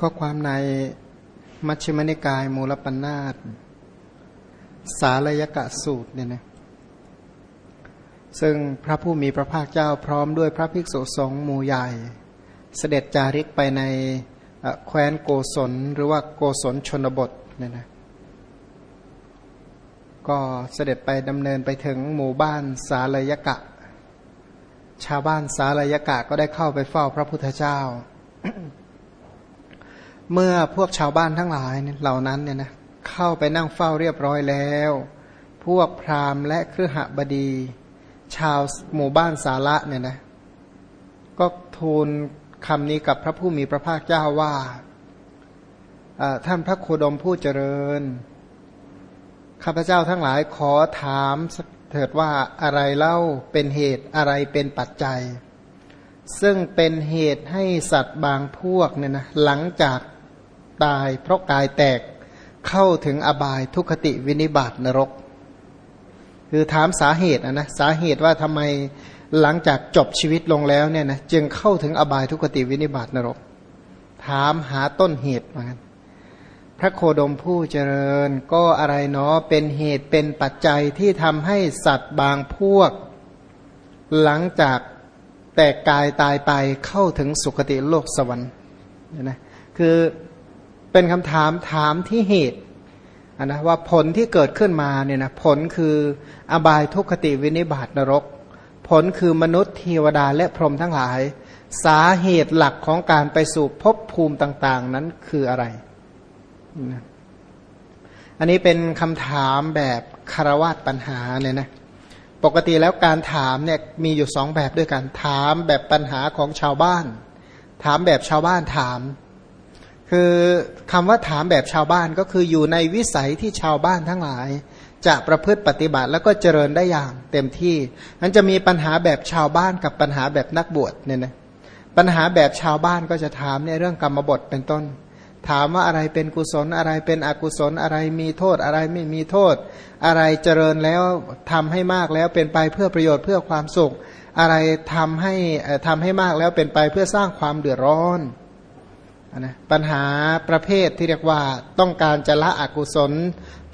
ก็ความในมัชฌิมนิกายมูลปัญนาตสาลยกะสูตรเนี่ยนะซึ่งพระผู้มีพระภาคเจ้าพร้อมด้วยพระภิกษุสงฆ์หมู่ใหญ่ เสด็จจาริกไปในแคว้นโกศลหรือว่าโกศลชนบทเนี่ยนะก็เสด็จไปดำเนินไปถึงหมู่บ้านสาลยกะ ชาวบ้านสาลยกะก็ได้เข้าไปเฝ้าพระพุทธเจ้า เมื่อพวกชาวบ้านทั้งหลายเหล่านั้นเนี่ยนะเข้าไปนั่งเฝ้าเรียบร้อยแล้ว พวกพราหมณ์และเครือหบดี ชาวหมู่บ้านสาระเนี่ยนะก็ทูลคำนี้กับพระผู้มีพระภาคเจ้าว่าท่านพระโคดมผู้เจริญ ข้าพเจ้าทั้งหลายขอถามเถิดว่าอะไรเล่าเป็นเหตุอะไรเป็นปัจจัย ซึ่งเป็นเหตุให้สัตว์บางพวกเนี่ยนะหลังจาก ตาย เพราะกายแตกเข้าถึงอบายทุคติวินิบาตนรก คือถามสาเหตุนะสาเหตุว่าทำไมหลังจากจบชีวิตลงแล้วเนี่ยนะจึงเข้าถึงอบายทุคติวินิบาตนรก ถามหาต้นเหตุเหมือนกันพระโคดมผู้เจริญก็อะไรเนาะเป็นเหตุเป็นปัจจัยที่ทำให้สัตว์บางพวก หลังจากแตกกายตายไปเข้าถึงสุคติโลกสวรรค์นะคือ เป็นคำถามถามที่เหตุนะว่าผลที่เกิดขึ้นมาเนี่ยนะผลคืออบายทุคติวินิบาตนรก ผลคือมนุษย์เทวดาและพรหมทั้งหลาย สาเหตุหลักของการไปสู่ภพภูมิต่าง ๆ นั้นคืออะไรอันนี้เป็นคำถามแบบคารวาสปัญหาเนี่ยนะปกติแล้วการถามเนี่ยมีอยู่สองแบบด้วยกันถามแบบปัญหาของชาวบ้าน ถามแบบชาวบ้านถาม คือคำว่าถามแบบชาวบ้านก็คืออยู่ในวิสัยที่ชาวบ้านทั้งหลาย จะประพฤติปฏิบัติแล้วก็เจริญได้อย่างเต็มที่มันจะมีปัญหาแบบชาวบ้านกับปัญหาแบบนักบวชเนี่ยนะปัญหาแบบชาวบ้านก็จะถามในเรื่องกรรมบทเป็นต้น ถามว่าอะไรเป็นกุศลอะไรเป็นอกุศลอะไรมีโทษอะไรไม่มีโทษ อะไรเจริญแล้วทำให้มากแล้วเป็นไปเพื่อประโยชน์เพื่อความสุข อะไรทำให้ทำให้มากแล้วเป็นไปเพื่อสร้างความเดือดร้อน นะปัญหาประเภทที่เรียกว่าต้องการจะละอกุศล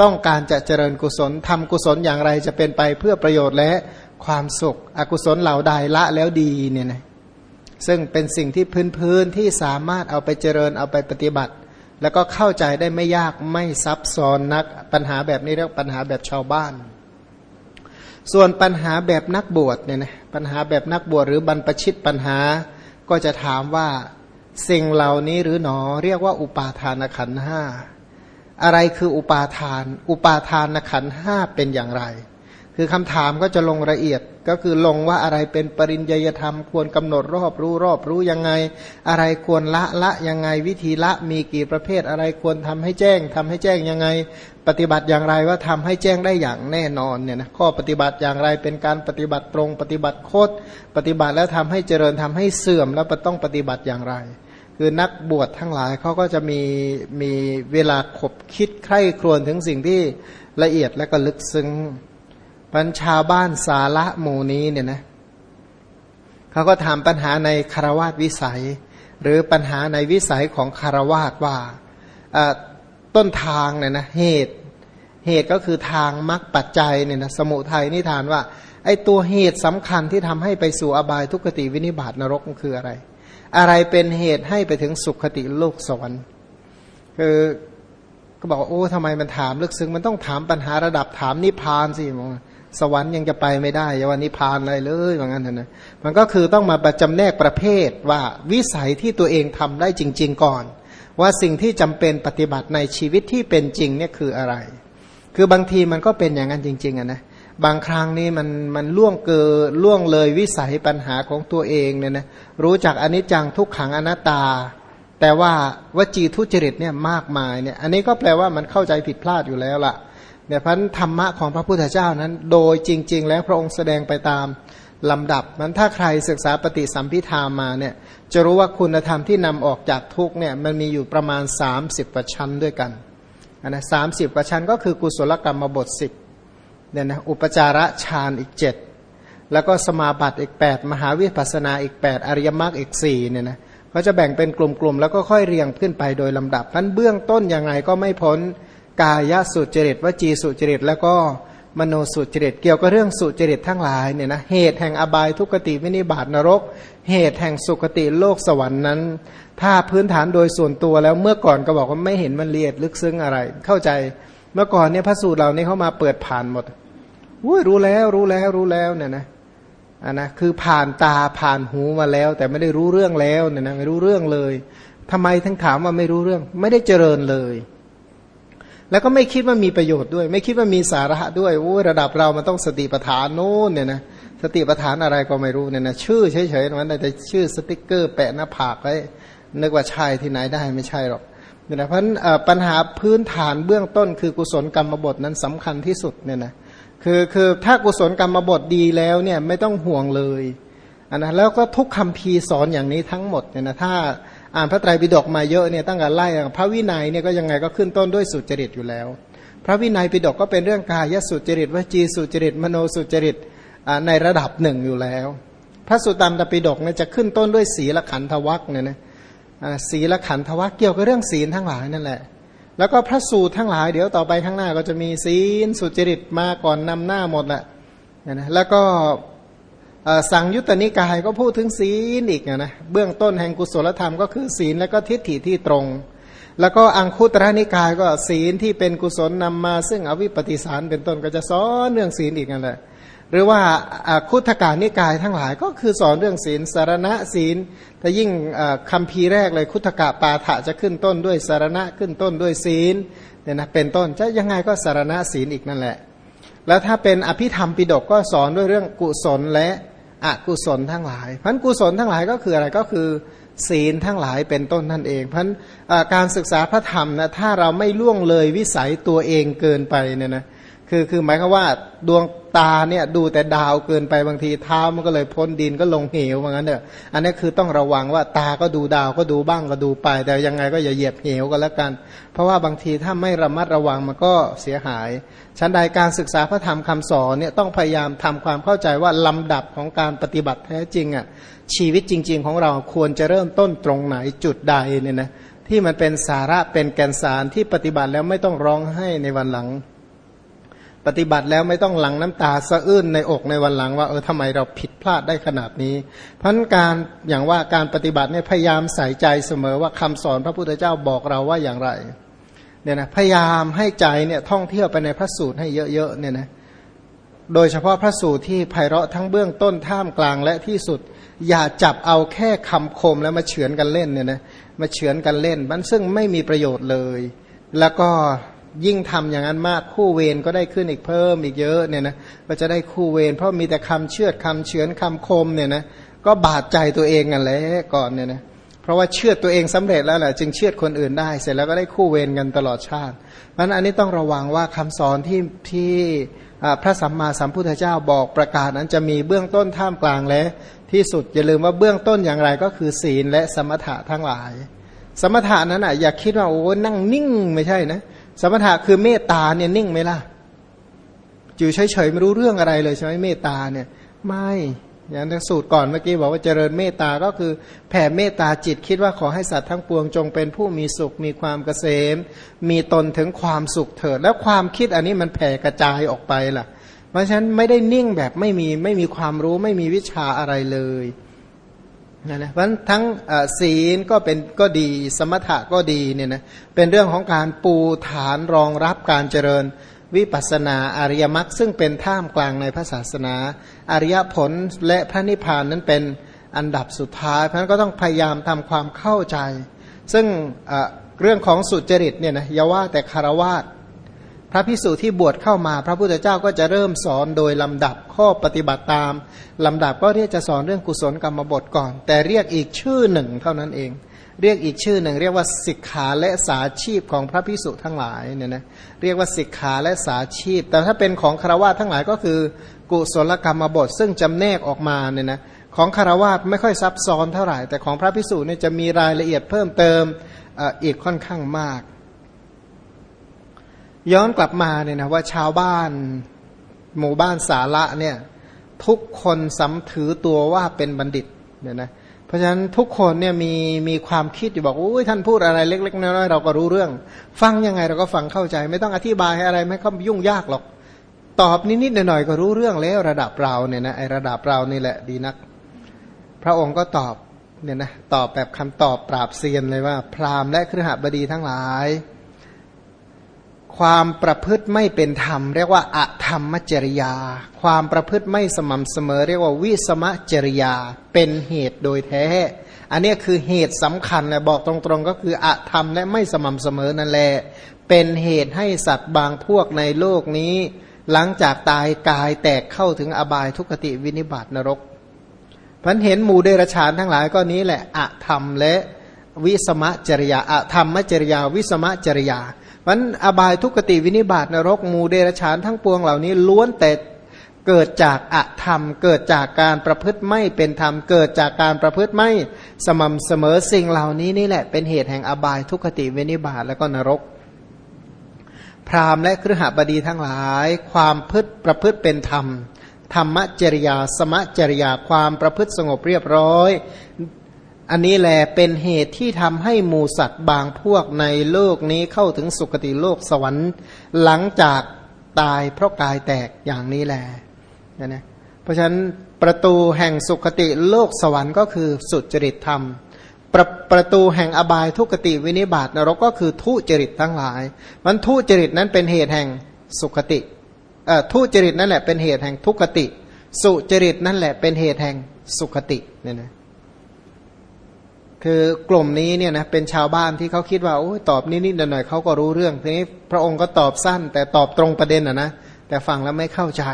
ต้องการจะเจริญกุศลทำกุศลอย่างไรจะเป็นไปเพื่อประโยชน์และความสุข อกุศลเหล่าใดละแล้วดีเนี่ยนะซึ่งเป็นสิ่งที่พื้นพื้นที่สามารถเอาไปเจริญเอาไปปฏิบัติ แล้วก็เข้าใจได้ไม่ยากไม่ซับซ้อนนักปัญหาแบบนี้เรียกปัญหาแบบชาวบ้าน ส่วนปัญหาแบบนักบวชเนี่ยนะปัญหาแบบนักบวชหรือบรรพชิตปัญหาก็จะถามว่า สิ่งเหล่านี้หรือหนอเรียกว่าอุปาทานขันห้าอะไรคืออุปาทาน อุปาทานขันห้าเป็นอย่างไร คือคำถามก็จะลงละเอียดก็คือลงว่าอะไรเป็นปริญญยธรรม ควรกำหนดรอบรู้รอบรู้ยังไง อะไรควรละละยังไงวิธีละมีกี่ประเภทอะไรควรทำให้แจ้งทำให้แจ้งยังไง ปฏิบัติอย่างไรว่าทำให้แจ้งได้อย่างแน่นอนเนี่ยนะข้อปฏิบัติอย่างไรเป็นการปฏิบัติตรง ปฏิบัติโคตรปฏิบัติแล้วทำให้เจริญทำให้เสื่อมแล้วต้องปฏิบัติอย่างไร คือนักบวชทั้งหลายเขาก็จะมีมีเวลาขบคิดใคร่ครวญถึงสิ่งที่ละเอียดและก็ลึกซึ้ง ปัญชาวบ้านสาระหมู่นี้เนี่ยนะเขาก็ถามปัญหาในคารวาสวิสัย หรือปัญหาในวิสัยของคารวาสว่าต้นทางเนี่ยนะเหตุ เหตุก็คือทางมรรคปัจจัยเนี่ยนะสมุทัยนิทานว่าไอ้ตัวเหตุสำคัญที่ทำให้ไปสู่อบายทุกขติวินิบาตนรกมันคืออะไร อะไรเป็นเหตุให้ไปถึงสุขติโลกสวรรค์คือก็บอกโอ้ทำไมมันถามลึกซึ้งมันต้องถามปัญหาระดับถามนิพพานสิมอง สวรรค์ยังจะไปไม่ได้ยวันนิพพานอะไรเลยว่างนั้นนะมันก็คือต้องมาประจำแนกประเภทว่าวิสัยที่ตัวเองทำได้จริง ๆ ก่อน ว่าสิ่งที่จำเป็นปฏิบัติในชีวิตที่เป็นจริงเนี่ยคืออะไร คือบางทีมันก็เป็นอย่างนั้นจริงๆอะนะบางครั้งนี่มันมันล่วงเกินล่วงเลยวิสัยปัญหาของตัวเองเนี่ยนะรู้จักอนิจจังทุกขังอนัตตา แต่ว่าวจีทุจริตเนี่ยมากมายเนี่ยอันนี้ก็แปลว่ามันเข้าใจผิดพลาดอยู่แล้วล่ะ เนี่ยพันธรรมะของพระพุทธเจ้านั้น โดยจริง ๆ แล้วพระองค์แสดงไปตามลำดับมันถ้าใครศึกษาปฏิสัมพิธามาเนี่ยจะรู้ว่าคุณธรรมที่นำออกจากทุกเนี่ยมันมีอยู่ประมาณ 30ประชั้นด้วยกันนะสามสิบประชั้นก็คือกุศลกรรมบทสิบเนี่ยนะอุปจาระฌานอีกเจ็ดแล้วก็สมาบัติอีก 8 มหาวิปัสนาอีก 8 อริยมรรคอีก4เนี่ยนะเขาจะแบ่งเป็นกลุ่มๆ แล้วก็ค่อยเรียงขึ้นไปโดยลำดับพันเบื้องต้นยังไงก็ไม่พ้น กายสุจริตวจีสุจริตแล้วก็มโนสุจริตเกี่ยวกับเรื่องสุจริตทั้งหลายเนี่ยนะเหตุแห่งอบายทุกติวินิบาตนรก เหตุแห่งสุคติโลกสวรรค์นั้น ถ้าพื้นฐานโดยส่วนตัวแล้วเมื่อก่อนก็บอกว่าไม่เห็นมันเลียดลึกซึ้งอะไร เข้าใจเมื่อก่อนเนี่ยพระสูตรเหล่านี้เข้ามาเปิดผ่านหมดอุ้ยรู้แล้วรู้แล้วรู้แล้วเนี่ยนะอ่านะคือผ่านตาผ่านหูมาแล้ว แต่ไม่ได้รู้เรื่องแล้วเนี่ยนะไม่รู้เรื่องเลยทำไมทั้งถามว่าไม่รู้เรื่อง ไม่ได้เจริญเลย แล้วก็ไม่คิดว่ามีประโยชน์ด้วย ไม่คิดว่ามีสาระด้วยโอ้ระดับเรามันต้องสติปัฏฐานโน้นเนี่ยนะสติปัฏฐานอะไรก็ไม่รู้เนี่ยนะชื่อเฉยๆมันแต่ชื่อสติกเกอร์แปะหน้าผากไว้นึกว่าใช่ที่ไหนได้ไม่ใช่หรอกเนี่ยนะเพราะปัญหาพื้นฐานเบื้องต้นคือกุศลกรรมบทนั้นสำคัญที่สุดเนี่ยนะคือคือถ้ากุศลกรรมบทดีแล้วเนี่ยไม่ต้องห่วงเลยอันนะแล้วก็ทุกคำพีสอนอย่างนี้ทั้งหมดเนี่ยนะถ้า อ่านพระไตรปิฎกมาเยอะเนี่ยตั้งแต่ไล่พระวินัยเนี่ยก็ยังไงก็ขึ้นต้นด้วยสุจริตอยู่แล้ว พระวินัยปิฎกก็เป็นเรื่องกายสุจริตวจีสุจริตมโนสุจริตในระดับหนึ่งอยู่แล้ว พระสุตตันตปิฎกเนี่ยจะขึ้นต้นด้วยศีลขันธวัคเนี่ยนะศีลขันธวัคเกี่ยวกับเรื่องศีลทั้งหลายนั่นแหละ แล้วก็พระสูตรทั้งหลายเดี๋ยวต่อไปข้างหน้าก็จะมีศีลสุจริตมาก่อนนำหน้าหมดแหละนะแล้วก็ สังยุตตนิกายก็พูดถึงศีลอีกนะเบื้องต้นแห่งกุศลธรรมก็คือศีลแล้วก็ทิฏฐิที่ตรง แล้วก็อังคุตระนิกายก็ศีลที่เป็นกุศลนำมา ซึ่งอวิปปิสารเป็นต้นก็จะสอนเรื่องศีลอีกนั่นแหละหรือว่าคุตการนิกายทั้งหลายก็คือสอนเรื่องศีลสารณะศีลแต่ยิ่งคำพีแรกเลยคุตกะปาฐะจะขึ้นต้นด้วยสารณะขึ้นต้นด้วยศีลเนี่ยนะเป็นต้นจะยังไงก็สารณะศีลอีกนั่นแหละ แล้วถ้าเป็นอภิธรรมปิดกก็สอนด้วยเรื่องกุศลและ อกุศลทั้งหลายพันกุศลทั้งหลายก็คืออะไรก็คือ ศีลทั้งหลายเป็นต้นนั่นเองพันการศึกษาพระธรรมนะถ้าเราไม่ล่วงเลยวิสัยตัวเองเกินไปเนี่ยนะ คือคือหมายความว่าดวงตาเนี่ยดูแต่ดาวเกินไปบางทีเท้ามันก็เลยพ้นดินก็ลงเหวเหมือนกันเนอะอันนี้คือต้องระวังว่าตาก็ดูดาวก็ดูบ้างก็ดูไป แต่ยังไงก็อย่าเหยียบเหวก็แล้วกัน เพราะว่าบางทีถ้าไม่ระมัดระวังมันก็เสียหายชั้นใดการศึกษาพระธรรมคำสอนเนี่ยต้องพยายามทำความเข้าใจว่าลำดับของการปฏิบัติแท้จริงอะชีวิตจริง ๆ ของเราควรจะเริ่มต้นตรงไหนจุดใดเนี่ยนะที่มันเป็นสาระเป็นแกนสารที่ปฏิบัติแล้วไม่ต้องร้องให้ในวันหลัง ปฏิบัติแล้วไม่ต้องหลังน้ำตาสะอื้นในอกในวันหลังว่าเออทำไมเราผิดพลาดได้ขนาดนี้ เพราะการอย่างว่าการปฏิบัติเนี่ยพยายามใส่ใจเสมอว่าคำสอนพระพุทธเจ้าบอกเราว่าอย่างไรเนี่ยนะพยายามให้ใจเนี่ยท่องเที่ยวไปในพระสูตรให้เยอะๆเนี่ยนะโดยเฉพาะพระสูตรที่ไพเราะทั้งเบื้องต้นท่ามกลางและที่สุด อย่าจับเอาแค่คำคมแล้วมาเฉือนกันเล่นเนี่ยนะมาเฉือนกันเล่น มันซึ่งไม่มีประโยชน์เลย แล้วก็ ยิ่งทำอย่างนั้นมากคู่เวรก็ได้ขึ้นอีกเพิ่มอีกเยอะเนี่ยนะก็จะได้คู่เวรเพราะมีแต่คำเชื่อดคำเฉือนคำคมเนี่ยนะก็บาดใจตัวเองกันแล้วก่อนเนี่ยนะเพราะว่าเชื่อตัวเองสำเร็จแล้วแหละจึงเชื่อคนอื่นได้ เสร็จแล้วก็ได้คู่เวรกันตลอดชาติเพราะนั้นอันนี้ต้องระวังว่าคำสอนที่ที่พระสัมมาสัมพุทธเจ้าบอกประกาศนั้นจะมีเบื้องต้นท่ามกลางและที่สุดอย่าลืมว่าเบื้องต้นอย่างไรก็คือศีลและสมถะทั้งหลาย สมถะนั้นอะอย่าคิดว่าโอ้นั่งนิ่งไม่ใช่นะ สมถะคือเมตตาเนี่ยนิ่งไหมล่ะอยู่เฉยๆไม่รู้เรื่องอะไรเลยใช่ไหมเมตตาเนี่ย ไม่อย่างในสูตรก่อนเมื่อกี้บอกว่าเจริญเมตตาก็คือแผ่เมตตาจิตคิดว่าขอให้สัตว์ทั้งปวงจงเป็นผู้มีสุขมีความเกษม มีตนถึงความสุขเถิด แล้วความคิดอันนี้มันแผ่กระจายออกไปล่ะ เพราะฉะนั้นไม่ได้นิ่งแบบไม่มีไม่มีความรู้ไม่มีวิชาอะไรเลย นะนะเพราะทั้งศีลก็เป็นก็ดีสมถะก็ดีเนี่ยนะเป็นเรื่องของการปูฐานรองรับการเจริญวิปัสนาอริยมรรคซึ่งเป็นท่ามกลางในพระศาสนา อริยผลและพระนิพพานนั้นเป็นอันดับสุดท้าย เพราะนั้นก็ต้องพยายามทำความเข้าใจ ซึ่งเรื่องของสุจริตเนี่ยนะอย่าว่าแต่คารวาส พระพิสุที่บวชเข้ามา พระพุทธเจ้าก็จะเริ่มสอนโดยลำดับข้อปฏิบัติตามลำดับก็เรียกจะสอนเรื่องกุศลกรรมบทก่อน แต่เรียกอีกชื่อหนึ่งเท่านั้นเอง เรียกอีกชื่อหนึ่ง เรียกว่าสิกขาและสาชีพของพระพิสุทั้งหลายเนี่ยนะเรียกว่าสิกขาและสาชีพ แต่ถ้าเป็นของคารวะทั้งหลายก็คือ กุศลกรรมบทซึ่งจำแนกออกมาเนี่ยนะของคารวะไม่ค่อยซับซ้อนเท่าไหร่ แต่ของพระพิสุเนี่ยจะมีรายละเอียดเพิ่มเติมอีกค่อนข้างมาก ย้อนกลับมาเนี่ยนะว่าชาวบ้านหมู่บ้านสาระเนี่ยทุกคนสำถือตัวว่าเป็นบัณฑิตเนี่ยนะเพราะฉะนั้นทุกคนเนี่ยมีมีความคิดอยู่บอกโอ้ยท่านพูดอะไรเล็ก ๆ น้อยๆเราก็รู้เรื่อง ฟังยังไงเราก็ฟังเข้าใจ ไม่ต้องอธิบายอะไรไม่ก็ยุ่งยากหรอก ตอบนิดๆหน่อยๆก็รู้เรื่องแล้วระดับเราเนี่ยนะไอระดับเรานี่แหละดีนัก พระองค์ก็ตอบเนี่ยนะตอบแบบคำตอบปราบเซียนเลยว่า พราหมณ์และครหบดีทั้งหลาย ความประพฤติไม่เป็นธรรม เรียกว่าอะธรรมจริยา ความประพฤติไม่สม่ำเสมอ เรียกว่าวิสมจริยา เป็นเหตุโดยแท้ อันนี้คือเหตุสำคัญเลยบอกตรงๆ ก็คืออะธรรมและไม่สม่ำเสมอนั่นแหละเป็นเหตุให้สัตว์บางพวกในโลกนี้ หลังจากตายกายแตกเข้าถึงอบายทุกติวินิบาตนรกพันเห็นหมู่เดรชานทั้งหลายก็นี้แหละอะธรรมและวิสมะจริยาอะธรรมจริยา วิสมะจริยา มันอบายทุกติวินิบาตนรกหมู่เดรัจฉานทั้งปวงเหล่านี้ล้วนแต่เกิดจากอะธรรม เกิดจากการประพฤติไม่เป็นธรรม เกิดจากการประพฤติไม่สม่ำเสมอสิ่งเหล่านี้นี่แหละเป็นเหตุแห่งอบายทุกติวินิบาตแล้วก็นรก พราหมณ์และคฤหบดีทั้งหลาย ความพฤติประพฤติเป็นธรรม ธรรมจริยา สมจริยาความประพฤติสงบเรียบร้อย อันนี้แหละเป็นเหตุที่ทำให้หมูสัตว์บางพวกในโลกนี้เข้าถึงสุคติโลกสวรรค์ หลังจากตายเพราะกายแตกอย่างนี้แหละนะเพราะฉะนั้นประตูแห่งสุคติโลกสวรรค์ก็คือสุจริตธรรมประประตูแห่งอบายทุกติวินิบาตนรกก็คือทุจริตทั้งหลาย มันทุจริตนั้นเป็นเหตุแห่งสุคติทุจริตนั่นแหละเป็นเหตุแห่งทุกติ สุจริตนั่นแหละเป็นเหตุแห่งสุขติเนี่ยนะ คือกลุ่มนี้เนี่ยนะเป็นชาวบ้านที่เขาคิดว่าโอ้ตอบนิดๆหน่อยๆเขาก็รู้เรื่องทีนี้พระองค์ก็ตอบสั้น แต่ตอบตรงประเด็นอะนะแต่ฟังแล้วไม่เข้าใจ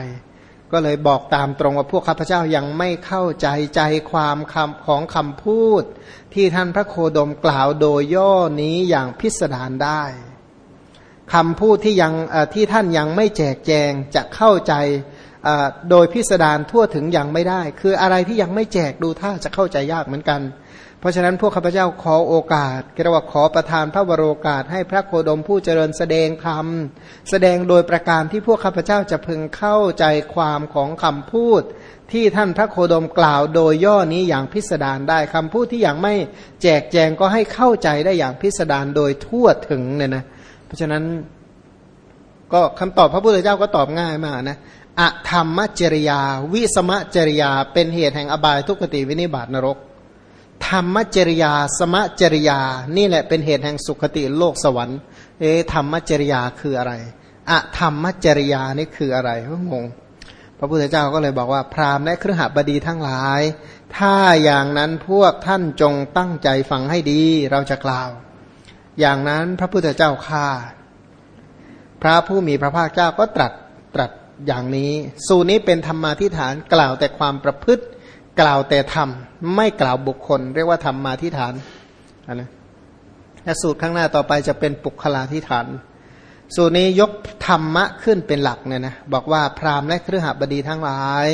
ก็เลยบอกตามตรงว่าพวกข้าพเจ้ายังไม่เข้าใจใจความคำของคำพูด ที่ท่านพระโคดมกล่าวโดยย่อนี้อย่างพิสดารได้คำพูดที่ยังที่ท่านยังไม่แจกแจงจะเข้าใจโดยพิสดารทั่วถึงยังไม่ได้ คืออะไรที่ยังไม่แจกดูท่าจะเข้าใจยากเหมือนกัน เพราะฉะนั้นพวกข้าพเจ้าขอโอกาสเรียกว่าขอประทานพระวโรกาส ให้พระโคดมผู้เจริญแสดงธรรม แสดงโดยประการที่พวกข้าพเจ้าจะพึงเข้าใจความของคำพูด ที่ท่านพระโคดมกล่าวโดยย่อนี้อย่างพิสดารได้คำพูดที่อยังไม่แจกแจงก็ให้เข้าใจได้อย่างพิสดารโดยทั่วถึงเนี่ยนะ เพราะฉะนั้น ก็คำตอบพระพุทธเจ้าก็ตอบง่ายมากนะอธรรมจริยา วิสมจริยาเป็นเหตุแห่งอบายทุกขติวินิบาตนรก ธรรมจริยา สมจริยา นี่แหละเป็นเหตุแห่งสุขติโลกสวรรค์ เอธรรมจริยาคืออะไรอะธรรมจริยานี่คืออะไรก็งงพระพุทธเจ้าก็เลยบอกว่าพราหมณ์และเครือขบดีทั้งหลาย ถ้าอย่างนั้นพวกท่านจงตั้งใจฟังให้ดีเราจะกล่าว อย่างนั้นพระพุทธเจ้าข้าพระผู้มีพระภาคเจ้าก็ตรัสตรัสอย่างนี้ สูนี้เป็นธรรมาทิฐานกล่าวแต่ความประพฤติ กล่าวแต่ธรรมไม่กล่าวบุคคล เรียกว่าธรรมมาทิฐานนะและสูตรข้างหน้าต่อไปจะเป็นปุคลาทิฐาน สูตรนี้ยกธรรมะขึ้นเป็นหลักเนี่ยนะบอกว่าพราหมณ์และเครือหบดีทั้งหลาย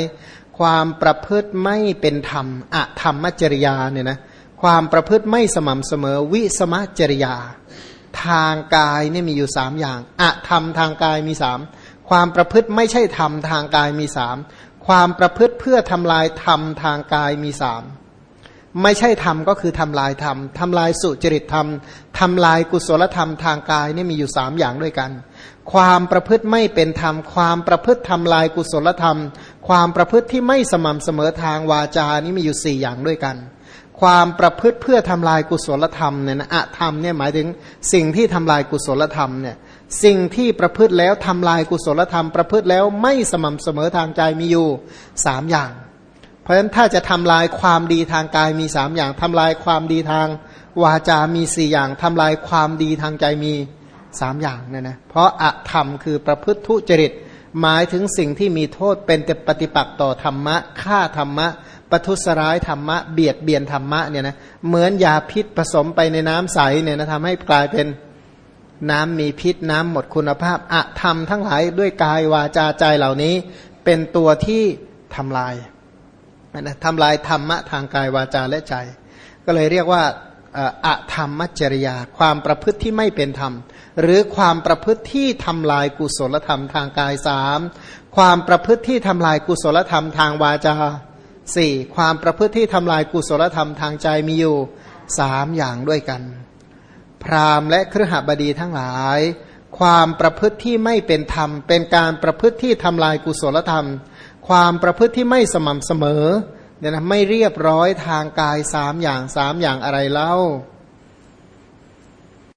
ความประพฤติไม่เป็นธรรมอะธรรมจริยาเนี่ยนะความประพฤติไม่สม่ำเสมอวิสมจริยา ทางกายเนี่ยมีอยู่สามอย่างอะธรรมทางกายมีสามความประพฤติไม่ใช่ธรรมทางกายมีสาม ความประพฤติเพื่อทำลายธรรมทางกายมีสามไม่ใช่ธรรมก็คือทำลายธรรมทำลายสุจริตธรรมทำลายกุศลธรรมทางกายนี่มีอยู่สามอย่างด้วยกัน ความประพฤติไม่เป็นธรรม ความประพฤติทำลายกุศลธรรม ความประพฤติที่ไม่สม่ำเสมอทางวาจานี่มีอยู่สี่อย่างด้วยกัน ความประพฤติเพื่อทำลายกุศลธรรมเนี่ยนะอะธรรมเนี่ยหมายถึงสิ่งที่ทำลายกุศลธรรมเนี่ย สิ่งที่ประพฤติแล้วทำลายกุศลธรรมประพฤติแล้วไม่สม่ำเสมอทางใจมีอยู่สามอย่าง เพราะฉะนั้นถ้าจะทำลายความดีทางกายมีสามอย่างทำลายความดีทางวาจามีสี่อย่างทำลายความดีทางใจมีสามอย่างเนี่ยนะเพราะอะธรรมคือประพฤติทุจริตหมายถึงสิ่งที่มีโทษเป็นแต่ปฏิปักษ์ต่อธรรมะฆ่าธรรมะประทุษร้ายธรรมะเบียดเบียนธรรมะเนี่ยนะเหมือนยาพิษผสมไปในน้ำใสเนี่ยนะทำให้กลายเป็น น้ำมีพิษน้ำหมดคุณภาพอะธรรมทั้งหลายด้วยกายวาจาใจเหล่านี้ เป็นตัวที่ทำลายนะทำลายธรรมะทางกายวาจาและใจ ก็เลยเรียกว่าอะธรรมจริยา ความประพฤติที่ไม่เป็นธรรม หรือความประพฤติที่ทำลายกุศลธรรมทางกายสามความประพฤติที่ทำลายกุศลธรรมทางวาจาสี่ความประพฤติที่ทำลายกุศลธรรมทางใจมีอยู่สามอย่างด้วยกัน พราหมณ์และเครือหบดีทั้งหลาย ความประพฤติที่ไม่เป็นธรรม เป็นการประพฤติที่ทำลายกุศลธรรม ความประพฤติที่ไม่สม่ำเสมอเนี่ยนะไม่เรียบร้อยทางกายสามอย่างสามอย่างอะไรเล่า